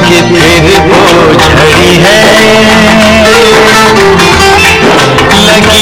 कि फिर वो झड़ी है। लगी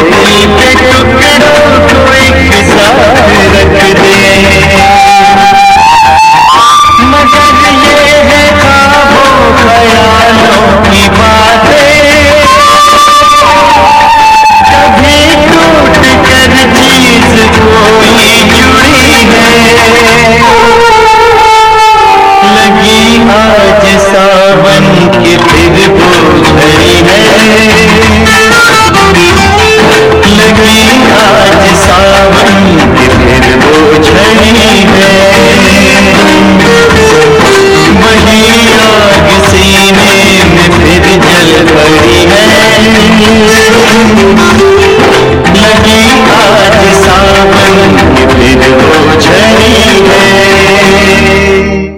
Thank you.